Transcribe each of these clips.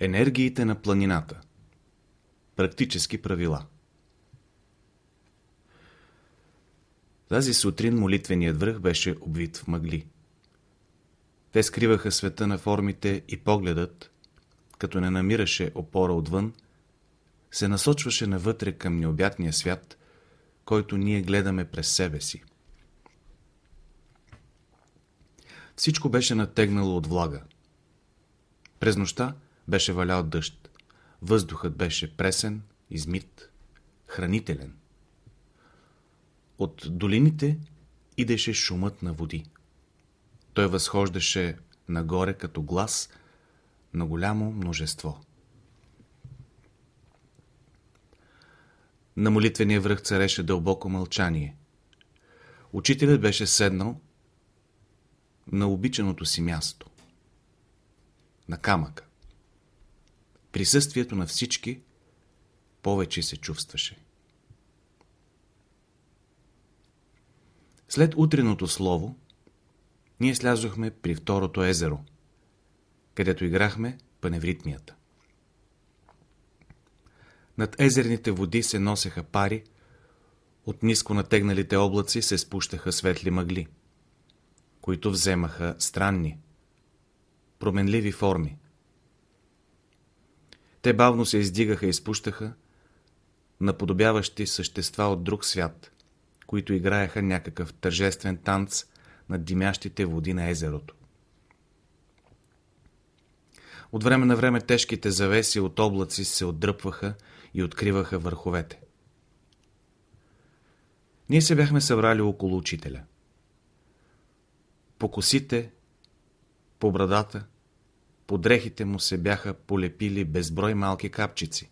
Енергиите на планината Практически правила Тази сутрин молитвеният връх беше обвит в мъгли. Те скриваха света на формите и погледът, като не намираше опора отвън, се насочваше навътре към необятния свят, който ние гледаме през себе си. Всичко беше натегнало от влага. През нощта беше валял дъжд. Въздухът беше пресен, измит, хранителен. От долините идеше шумът на води. Той възхождаше нагоре като глас на голямо множество. На молитвения връх цареше дълбоко мълчание. Учителят беше седнал на обичаното си място. На камъка. Присъствието на всички повече се чувстваше. След утреното слово, ние слязохме при второто езеро, където играхме паневритмията. Над езерните води се носеха пари, от ниско натегналите облаци се спущаха светли мъгли, които вземаха странни, променливи форми. Те бавно се издигаха и спущаха, наподобяващи същества от друг свят, които играеха някакъв тържествен танц над димящите води на езерото. От време на време тежките завеси от облаци се отдръпваха и откриваха върховете. Ние се бяхме събрали около учителя. По косите, по брадата, по дрехите му се бяха полепили безброй малки капчици.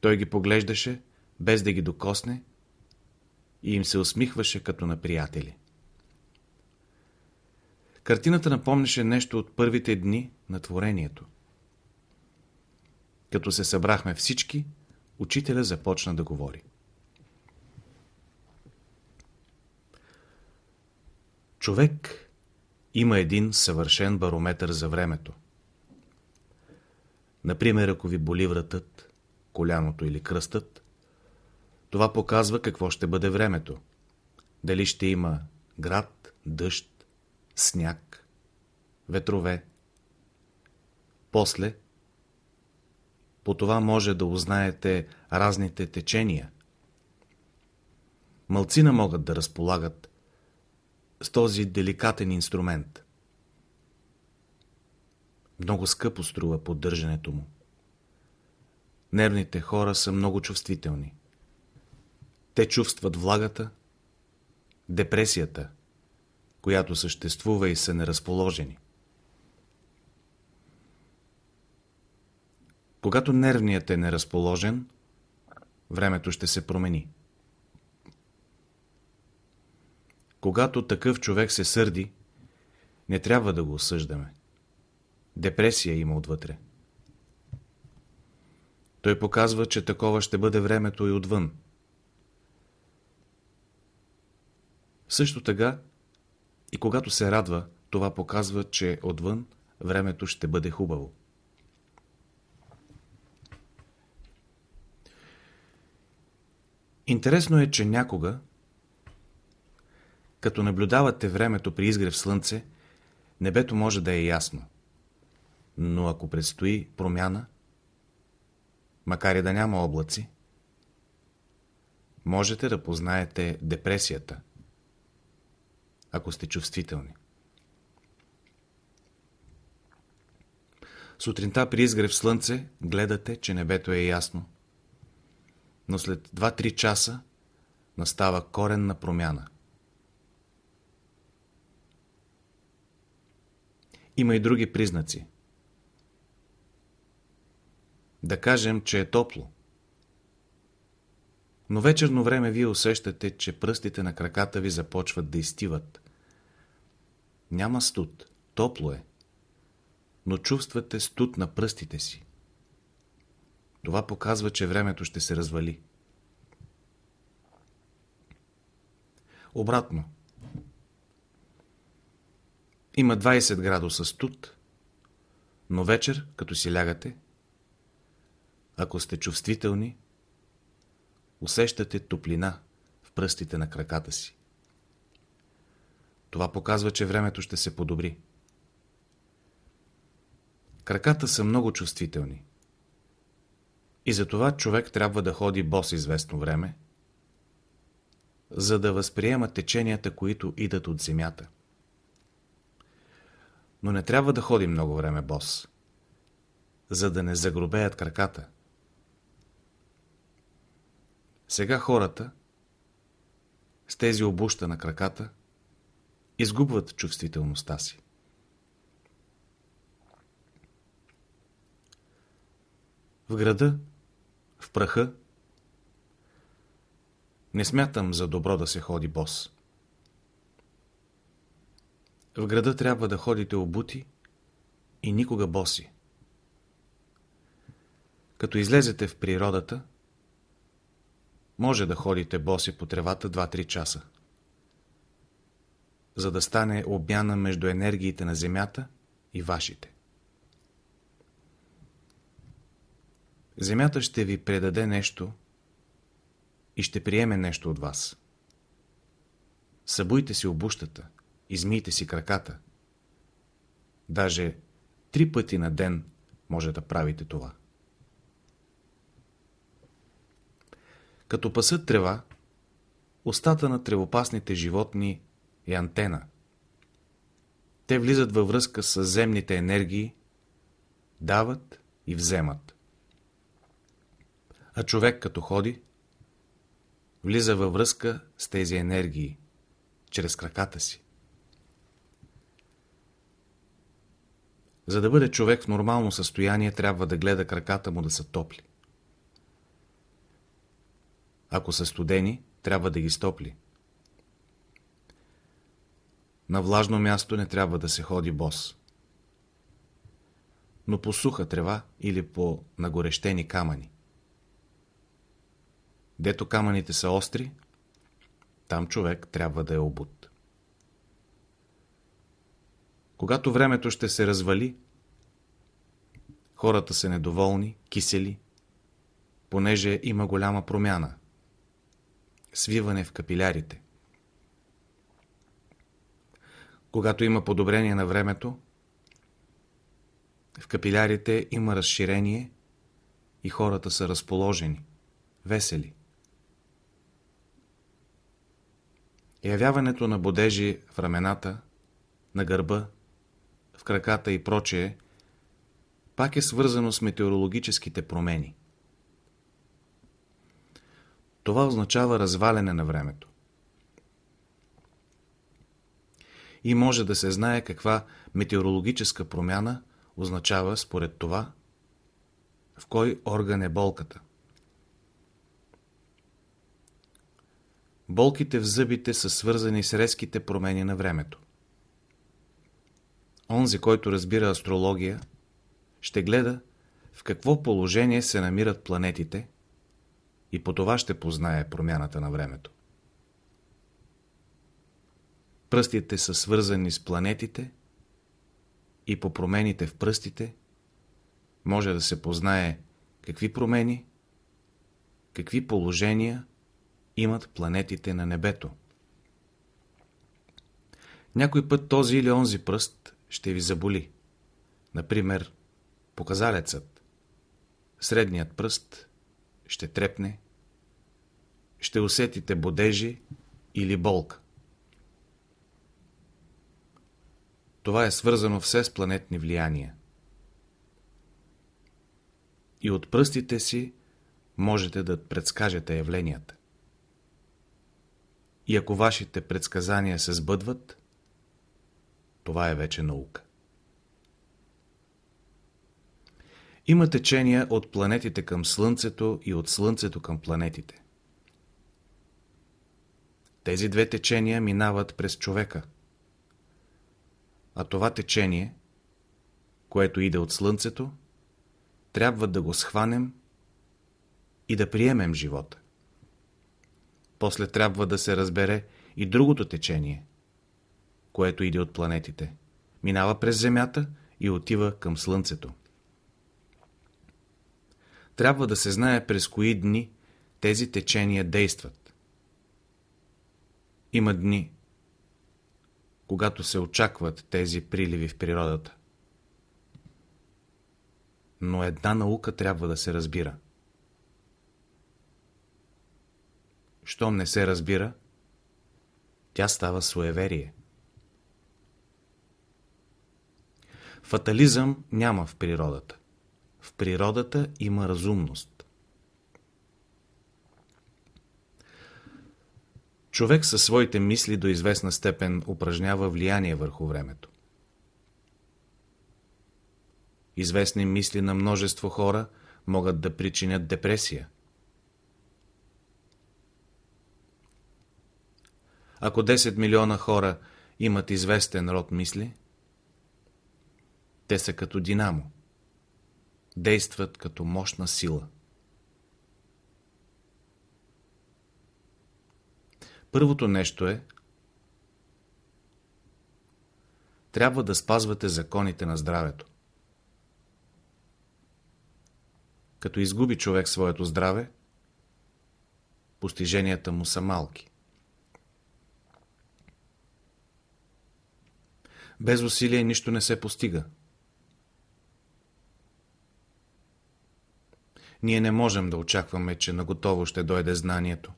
Той ги поглеждаше, без да ги докосне, и им се усмихваше като на приятели. Картината напомняше нещо от първите дни на творението. Като се събрахме всички, учителя започна да говори. Човек има един съвършен барометър за времето. Например, ако ви боли вратът, коляното или кръстът, това показва какво ще бъде времето. Дали ще има град, дъжд, сняг, ветрове. После, по това може да узнаете разните течения. Малцина могат да разполагат с този деликатен инструмент. Много скъпо струва поддържането му. Нервните хора са много чувствителни. Те чувстват влагата, депресията, която съществува и са неразположени. Когато нервният е неразположен, времето ще се промени. Когато такъв човек се сърди, не трябва да го осъждаме. Депресия има отвътре. Той показва, че такова ще бъде времето и отвън. Също така, и когато се радва, това показва, че отвън времето ще бъде хубаво. Интересно е, че някога, като наблюдавате времето при изгрев слънце, небето може да е ясно. Но ако предстои промяна, макар и да няма облаци, можете да познаете депресията, ако сте чувствителни. Сутринта при изгрев слънце гледате, че небето е ясно, но след 2-3 часа настава коренна промяна. Има и други признаци. Да кажем, че е топло. Но вечерно време вие усещате, че пръстите на краката ви започват да изтиват. Няма студ, топло е, но чувствате студ на пръстите си. Това показва, че времето ще се развали. Обратно. Има 20 градуса студ, Но вечер, като си лягате, ако сте чувствителни, усещате топлина в пръстите на краката си. Това показва, че времето ще се подобри. Краката са много чувствителни. И затова човек трябва да ходи бос известно време, за да възприема теченията, които идат от земята. Но не трябва да ходи много време бос, за да не загробеят краката. Сега хората, с тези обуща на краката, изгубват чувствителността си. В града, в праха, не смятам за добро да се ходи бос. В града трябва да ходите обути и никога боси. Като излезете в природата, може да ходите боси по тревата 2-3 часа, за да стане обмяна между енергиите на Земята и вашите. Земята ще ви предаде нещо и ще приеме нещо от вас. Събуйте си обущата, измийте си краката. Даже три пъти на ден може да правите това. Като пасат трева, устата на тревопасните животни е антена. Те влизат във връзка с земните енергии, дават и вземат. А човек като ходи, влиза във връзка с тези енергии, чрез краката си. За да бъде човек в нормално състояние, трябва да гледа краката му да са топли. Ако са студени, трябва да ги стопли. На влажно място не трябва да се ходи бос. Но по суха трева или по нагорещени камъни. Дето камъните са остри, там човек трябва да е обут. Когато времето ще се развали, хората са недоволни, кисели, понеже има голяма промяна. Свиване в капилярите. Когато има подобрение на времето, в капилярите има разширение и хората са разположени, весели. Явяването на бодежи в рамената, на гърба, в краката и прочее, пак е свързано с метеорологическите промени. Това означава разваляне на времето. И може да се знае каква метеорологическа промяна означава според това, в кой орган е болката. Болките в зъбите са свързани с резките промени на времето. Онзи, който разбира астрология, ще гледа в какво положение се намират планетите и по това ще познае промяната на времето. Пръстите са свързани с планетите и по промените в пръстите може да се познае какви промени, какви положения имат планетите на небето. Някой път този или онзи пръст ще ви заболи. Например, показалецът. Средният пръст ще трепне, ще усетите бодежи или болка. Това е свързано все с планетни влияния. И от пръстите си можете да предскажете явленията. И ако вашите предсказания се сбъдват, това е вече наука. Има течения от планетите към Слънцето и от Слънцето към планетите. Тези две течения минават през човека. А това течение, което иде от Слънцето, трябва да го схванем и да приемем живота. После трябва да се разбере и другото течение, което иде от планетите. Минава през Земята и отива към слънцето. Трябва да се знае през кои дни тези течения действат. Има дни, когато се очакват тези приливи в природата. Но една наука трябва да се разбира. Щом не се разбира, тя става суеверие. Фатализъм няма в природата. В природата има разумност. Човек със своите мисли до известна степен упражнява влияние върху времето. Известни мисли на множество хора могат да причинят депресия. Ако 10 милиона хора имат известен род мисли, те са като динамо. Действат като мощна сила. Първото нещо е трябва да спазвате законите на здравето. Като изгуби човек своето здраве, постиженията му са малки. Без усилие нищо не се постига. Ние не можем да очакваме, че наготово ще дойде знанието.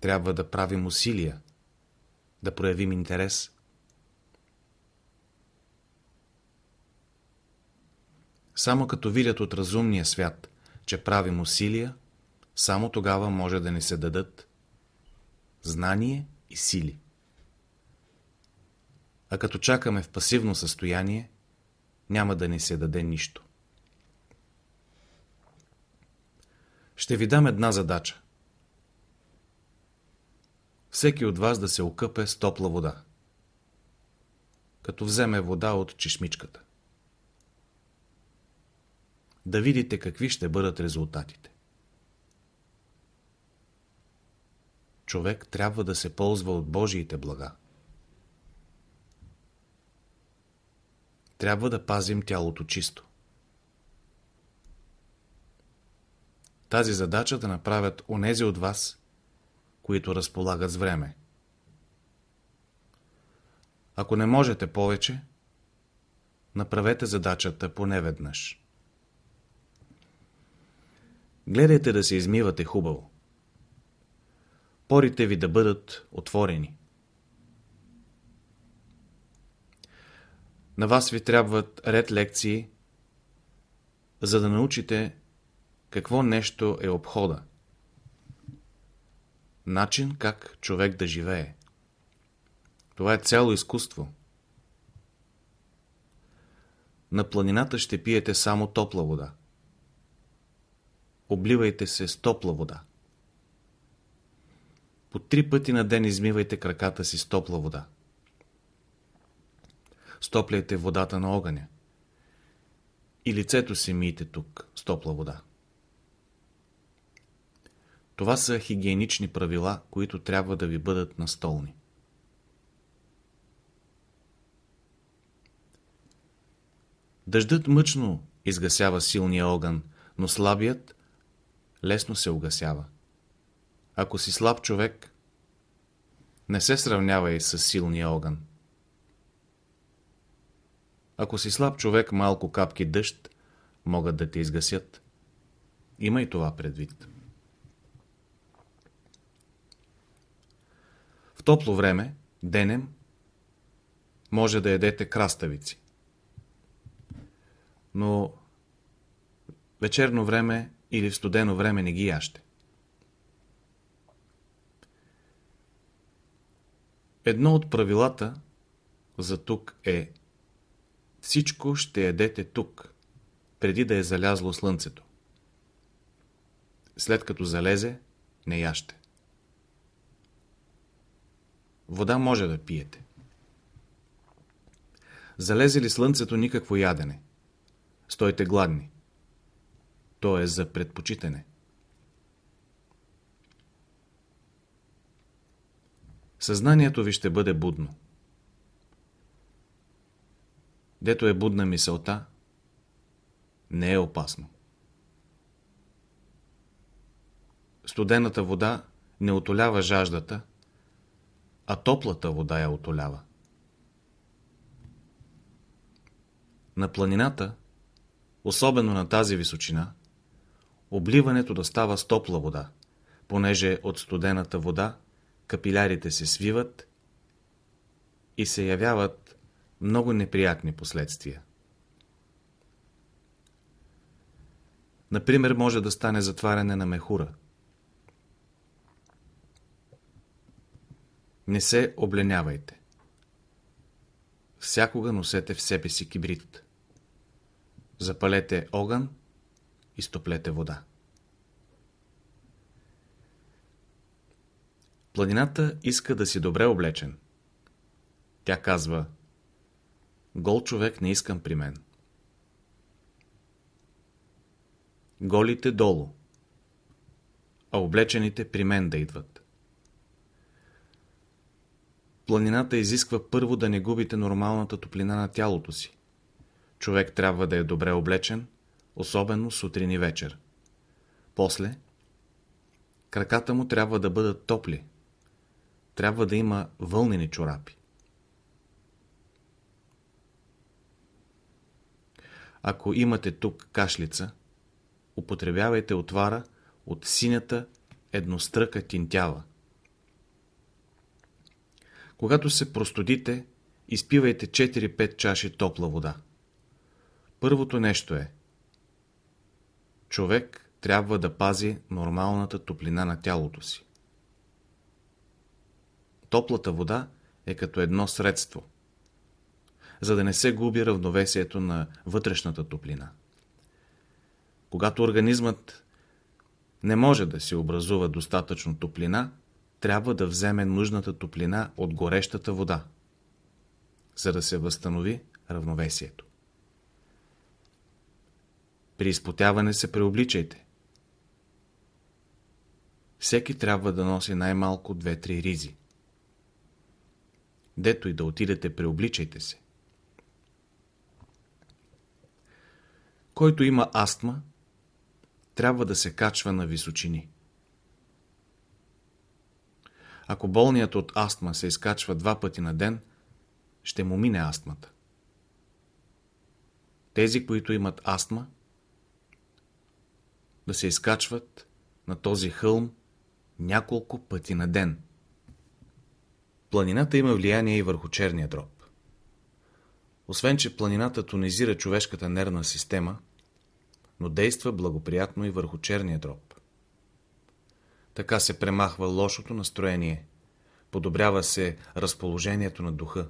Трябва да правим усилия, да проявим интерес. Само като видят от разумния свят, че правим усилия, само тогава може да ни се дадат знание и сили. А като чакаме в пасивно състояние, няма да ни се даде нищо. Ще ви дам една задача. Всеки от вас да се окъпе с топла вода. Като вземе вода от чешмичката. Да видите какви ще бъдат резултатите. Човек трябва да се ползва от Божиите блага. Трябва да пазим тялото чисто. Тази задача да направят онези от вас, които разполагат с време. Ако не можете повече, направете задачата поне веднъж. Гледайте да се измивате хубаво. Порите ви да бъдат отворени. На вас ви трябват ред лекции, за да научите какво нещо е обхода? Начин как човек да живее. Това е цяло изкуство. На планината ще пиете само топла вода. Обливайте се с топла вода. По три пъти на ден измивайте краката си с топла вода. Стопляйте водата на огъня. И лицето си мийте тук с топла вода. Това са хигиенични правила, които трябва да ви бъдат настолни. Дъждът мъчно изгасява силния огън, но слабият лесно се угасява. Ако си слаб човек, не се сравнявай с силния огън. Ако си слаб човек, малко капки дъжд могат да те изгасят. Имай това предвид. Топло време, денем, може да ядете краставици. Но вечерно време или в студено време не ги яще. Едно от правилата за тук е всичко ще ядете тук, преди да е залязло слънцето. След като залезе, не яще. Вода може да пиете. Залезе ли слънцето никакво ядене? Стойте гладни. То е за предпочитане. Съзнанието ви ще бъде будно. Дето е будна мисълта, не е опасно. Студената вода не отолява жаждата, а топлата вода я отолява. На планината, особено на тази височина, обливането да става с топла вода, понеже от студената вода капилярите се свиват и се явяват много неприятни последствия. Например, може да стане затваряне на мехура. Не се обленявайте. Всякога носете в себе си кибрид. Запалете огън и стоплете вода. Планината иска да си добре облечен. Тя казва Гол човек не искам при мен. Голите долу, а облечените при мен да идват. Планината изисква първо да не губите нормалната топлина на тялото си. Човек трябва да е добре облечен, особено сутрин и вечер. После, краката му трябва да бъдат топли. Трябва да има вълнени чорапи. Ако имате тук кашлица, употребявайте отвара от синята едностръка тинтява. Когато се простудите, изпивайте 4-5 чаши топла вода. Първото нещо е човек трябва да пази нормалната топлина на тялото си. Топлата вода е като едно средство, за да не се губи равновесието на вътрешната топлина. Когато организмът не може да се образува достатъчно топлина, трябва да вземе нужната топлина от горещата вода, за да се възстанови равновесието. При изпотяване се преобличайте. Всеки трябва да носи най-малко 2-3 ризи. Дето и да отидете, преобличайте се. Който има астма, трябва да се качва на височини. Ако болният от астма се изкачва два пъти на ден, ще му мине астмата. Тези, които имат астма, да се изкачват на този хълм няколко пъти на ден. Планината има влияние и върху черния дроб. Освен, че планината тонизира човешката нервна система, но действа благоприятно и върху черния дроб. Така се премахва лошото настроение, подобрява се разположението на духа.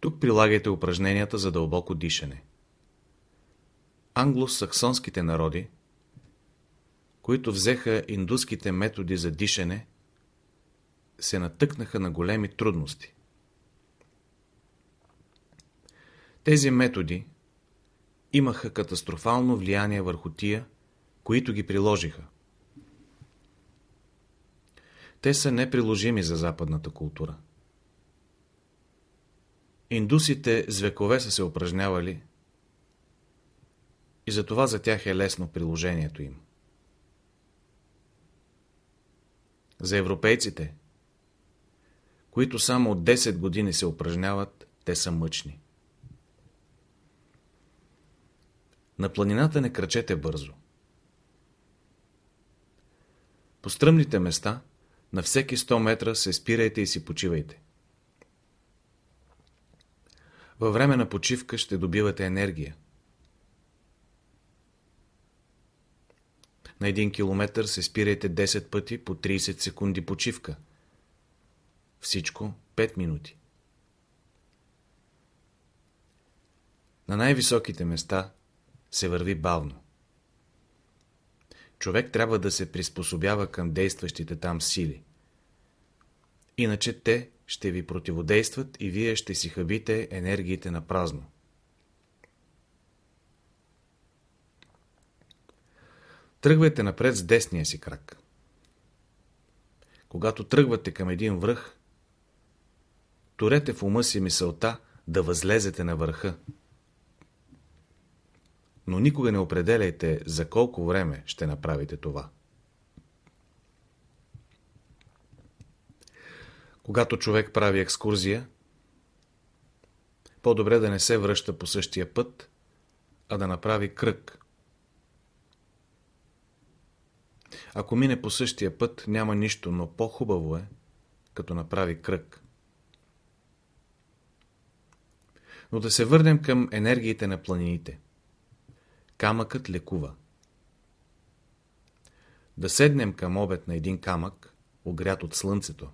Тук прилагайте упражненията за дълбоко дишане. Англосаксонските народи, които взеха индуските методи за дишане, се натъкнаха на големи трудности. Тези методи имаха катастрофално влияние върху тия, които ги приложиха. Те са неприложими за западната култура. Индусите с векове са се упражнявали и затова за тях е лесно приложението им. За европейците, които само от 10 години се упражняват, те са мъчни. На планината не кръчете бързо. По стръмните места на всеки 100 метра се спирайте и си почивайте. Във време на почивка ще добивате енергия. На 1 километър се спирайте 10 пъти по 30 секунди почивка. Всичко 5 минути. На най-високите места се върви бавно. Човек трябва да се приспособява към действащите там сили. Иначе те ще ви противодействат и вие ще си хабите енергиите на празно. Тръгвайте напред с десния си крак. Когато тръгвате към един връх, турете в ума си мисълта да възлезете на върха. Но никога не определяйте за колко време ще направите това. Когато човек прави екскурзия, по-добре да не се връща по същия път, а да направи кръг. Ако мине по същия път, няма нищо, но по-хубаво е, като направи кръг. Но да се върнем към енергиите на планините. Камъкът лекува. Да седнем към обед на един камък, огрят от слънцето,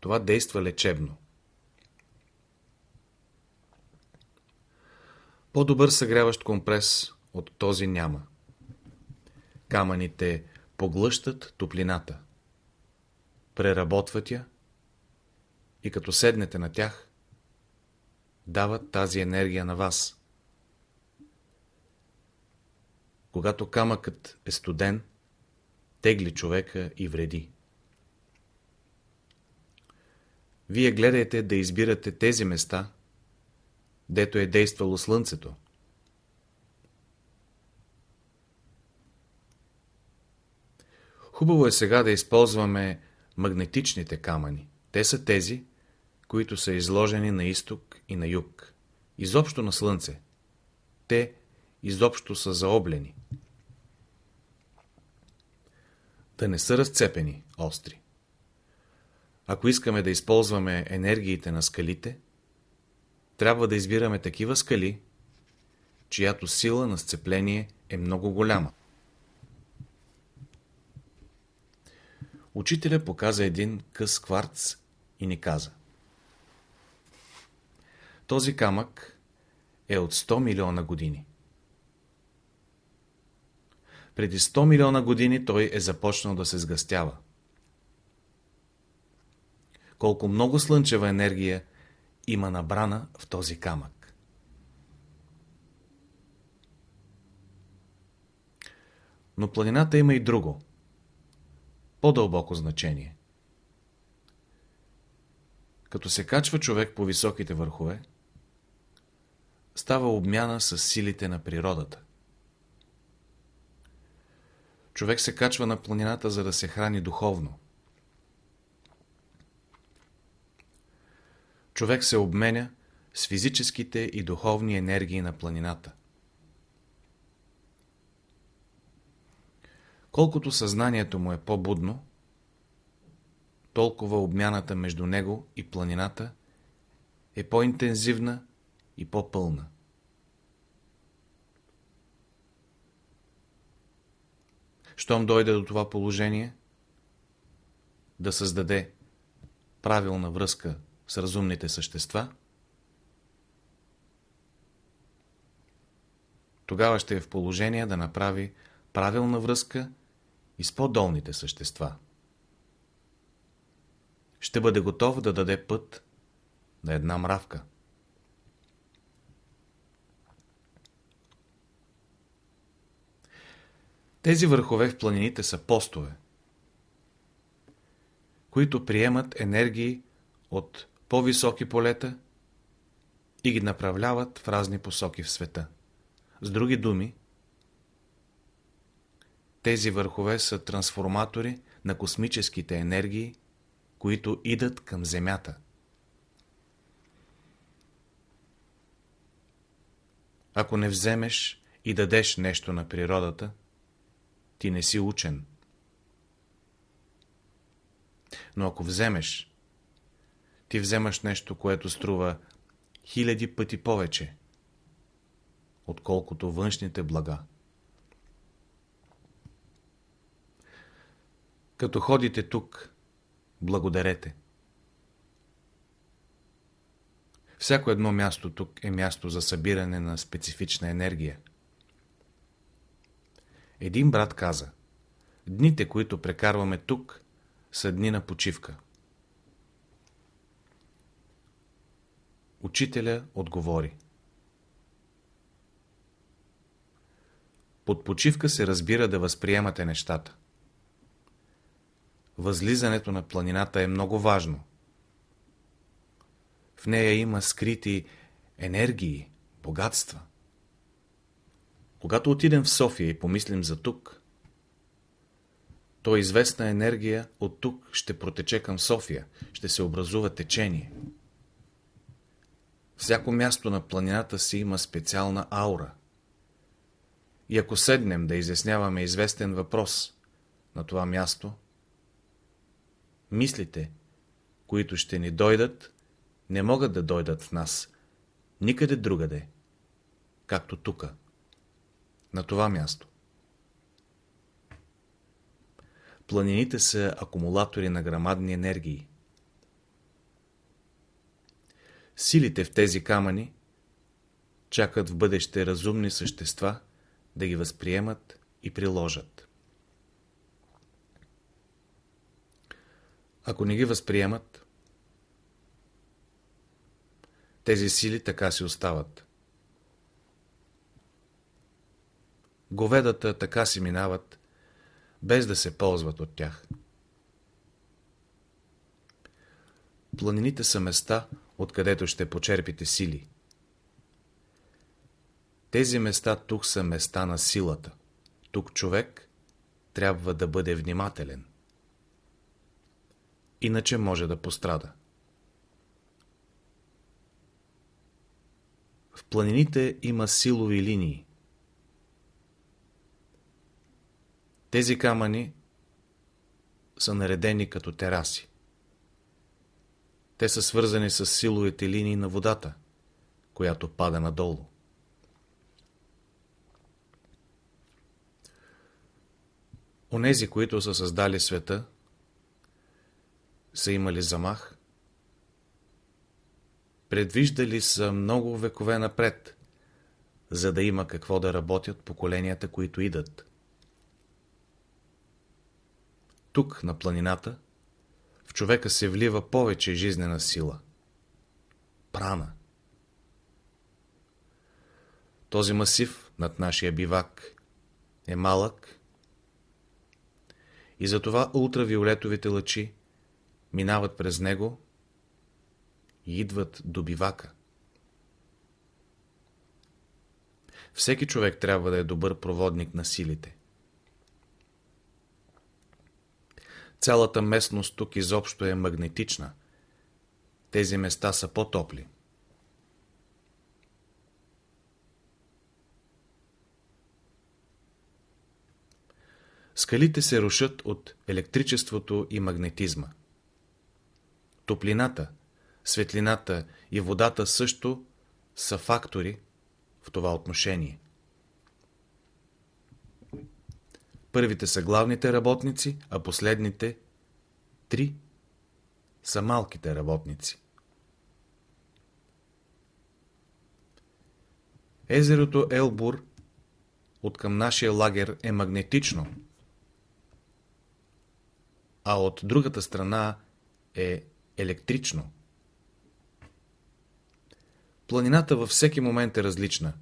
това действа лечебно. По-добър съгряващ компрес от този няма. Камъните поглъщат топлината, преработват я и като седнете на тях, дават тази енергия на вас. Когато камъкът е студен, тегли човека и вреди. Вие гледайте да избирате тези места, дето е действало слънцето. Хубаво е сега да използваме магнетичните камъни. Те са тези, които са изложени на изток и на юг. Изобщо на слънце. Те изобщо са заоблени. Да не са разцепени, остри. Ако искаме да използваме енергиите на скалите, трябва да избираме такива скали, чиято сила на сцепление е много голяма. Учителя показа един къс кварц и ни каза. Този камък е от 100 милиона години. Преди 100 милиона години той е започнал да се сгъстява. Колко много слънчева енергия има набрана в този камък. Но планината има и друго, по-дълбоко значение. Като се качва човек по високите върхове, става обмяна с силите на природата. Човек се качва на планината, за да се храни духовно. човек се обменя с физическите и духовни енергии на планината. Колкото съзнанието му е по-будно, толкова обмяната между него и планината е по-интензивна и по-пълна. Щом дойде до това положение, да създаде правилна връзка с разумните същества, тогава ще е в положение да направи правилна връзка и с по-долните същества. Ще бъде готов да даде път на една мравка. Тези върхове в планините са постове, които приемат енергии от по-високи полета и ги направляват в разни посоки в света. С други думи, тези върхове са трансформатори на космическите енергии, които идат към Земята. Ако не вземеш и дадеш нещо на природата, ти не си учен. Но ако вземеш ти вземаш нещо, което струва хиляди пъти повече, отколкото външните блага. Като ходите тук, благодарете. Всяко едно място тук е място за събиране на специфична енергия. Един брат каза, дните, които прекарваме тук, са дни на почивка. Учителя отговори. Под почивка се разбира да възприемате нещата. Възлизането на планината е много важно. В нея има скрити енергии, богатства. Когато отидем в София и помислим за тук, то известна енергия от тук ще протече към София, ще се образува течение. Всяко място на планината си има специална аура. И ако седнем да изясняваме известен въпрос на това място, мислите, които ще ни дойдат, не могат да дойдат в нас, никъде другаде, както тука, на това място. Планините са акумулатори на грамадни енергии. Силите в тези камъни чакат в бъдеще разумни същества да ги възприемат и приложат. Ако не ги възприемат, тези сили така си остават. Говедата така си минават, без да се ползват от тях. Планините са места, откъдето ще почерпите сили. Тези места тук са места на силата. Тук човек трябва да бъде внимателен. Иначе може да пострада. В планините има силови линии. Тези камъни са наредени като тераси. Те са свързани с силовите линии на водата, която пада надолу. Онези, които са създали света, са имали замах, предвиждали са много векове напред, за да има какво да работят поколенията, които идат. Тук, на планината, в човека се влива повече жизнена сила. Прана. Този масив над нашия бивак е малък и затова ултравиолетовите лъчи минават през него и идват до бивака. Всеки човек трябва да е добър проводник на силите. Цялата местност тук изобщо е магнетична. Тези места са по-топли. Скалите се рушат от електричеството и магнетизма. Топлината, светлината и водата също са фактори в това отношение. Първите са главните работници, а последните три са малките работници. Езерото Елбур от към нашия лагер е магнетично, а от другата страна е електрично. Планината във всеки момент е различна,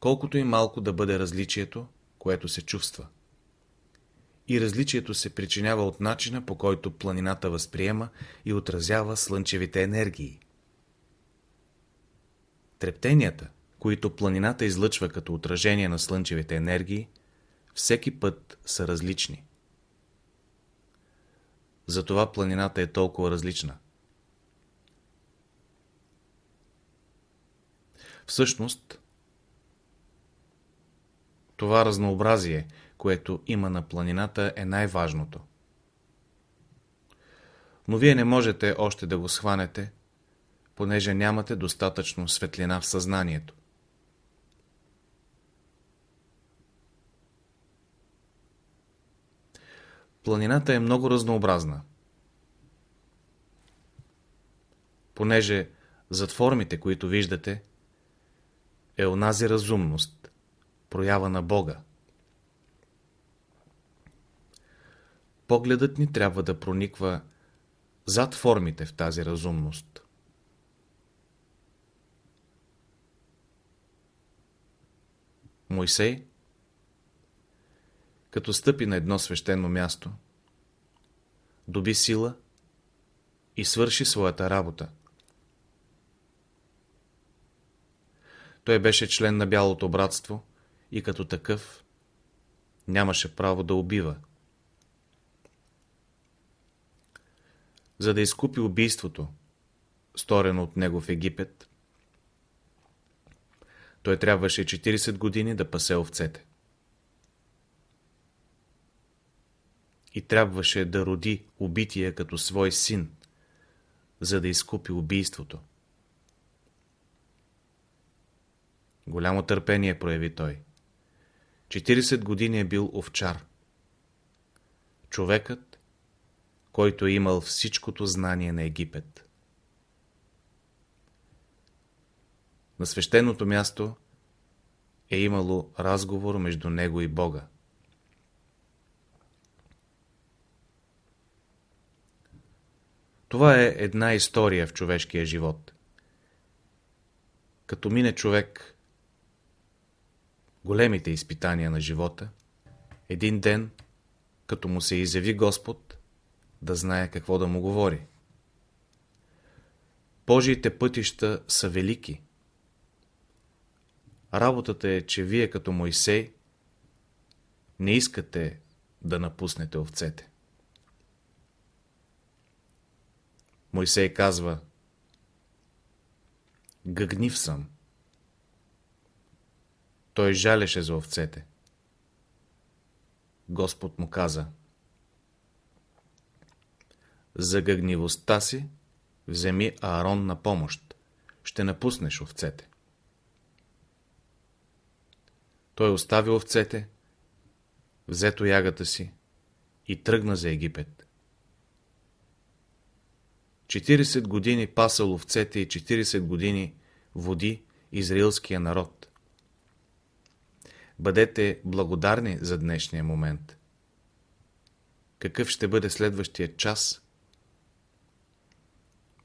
колкото и малко да бъде различието, което се чувства и различието се причинява от начина, по който планината възприема и отразява слънчевите енергии. Трептенията, които планината излъчва като отражение на слънчевите енергии, всеки път са различни. Затова планината е толкова различна. Всъщност, това разнообразие – което има на планината, е най-важното. Но вие не можете още да го схванете, понеже нямате достатъчно светлина в съзнанието. Планината е много разнообразна. Понеже зад формите, които виждате, е онази разумност, проява на Бога. Погледът ни трябва да прониква зад формите в тази разумност. Мойсей, като стъпи на едно свещено място, доби сила и свърши своята работа. Той беше член на Бялото братство и като такъв нямаше право да убива. За да изкупи убийството, сторено от него в Египет, той трябваше 40 години да пасе овцете. И трябваше да роди убития като свой син, за да изкупи убийството. Голямо търпение прояви той. 40 години е бил овчар. Човекът, който е имал всичкото знание на Египет. На свещеното място е имало разговор между него и Бога. Това е една история в човешкия живот. Като мине човек големите изпитания на живота, един ден, като му се изяви Господ, да знае какво да му говори. Божиите пътища са велики. Работата е, че вие като Мойсей не искате да напуснете овцете. Мойсей казва Гъгнив съм. Той жалеше за овцете. Господ му каза За гъгнивостта си вземи Аарон на помощ. Ще напуснеш овцете. Той остави овцете, взето ягата си и тръгна за Египет. 40 години пасал овцете и 40 години води израилския народ. Бъдете благодарни за днешния момент. Какъв ще бъде следващия час?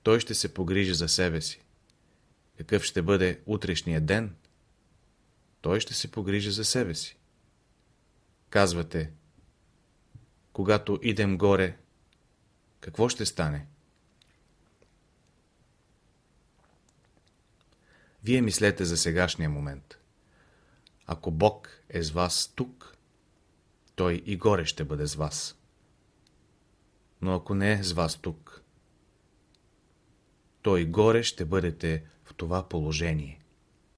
Той ще се погрижи за себе си. Какъв ще бъде утрешния ден? Той ще се погрижи за себе си. Казвате, когато идем горе, какво ще стане? Вие мислете за сегашния момент. Ако Бог е с вас тук, Той и горе ще бъде с вас. Но ако не е с вас тук, Той горе ще бъдете в това положение.